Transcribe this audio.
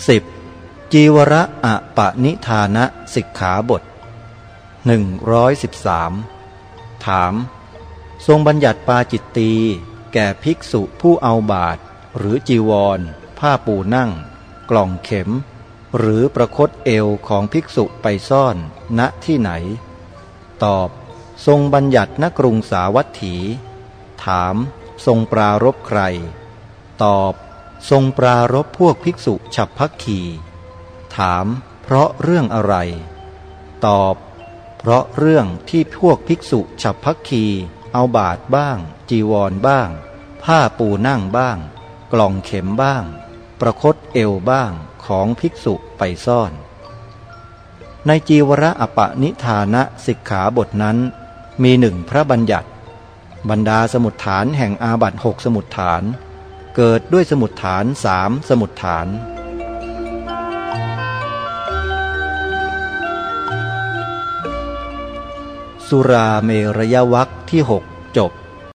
10. จีวระอะปะนิธานะสิกขาบท 113 ถาม ทรงบัญญัติปาจิตตีแก่ภิกษุผู้เอาบาท หรือจีวร ผ้าปูนั่ง กล่องเข็ม หรือประคตเอวของภิกษุไปซ่อนณที่ไหน ตอบ ทรงบัญญัติณกรุงสาวัตถี ถาม ทรงปรารบใคร ตอบ ทรงปรารบพวกภิกษุฉับพักขีถามเพราะเรื่องอะไร ตอบ เพราะเรื่องที่พวกภิกษุฉับพักขีเอาบาทบ้าง จีวรบ้าง ผ้าปูนั่งบ้าง กล่องเข็มบ้าง ประคตเอวบ้างของภิกษุไปซ่อน ในจีวระอปะนิธานะสิกขาบทนั้น มีหนึ่งพระบัญญัติ บรรดาสมุดฐานแห่งอาบัตหกสมุดฐาน เกิดด้วยสมุดฐานสามสมุดฐาน สุราเมรยวักที่หกจบ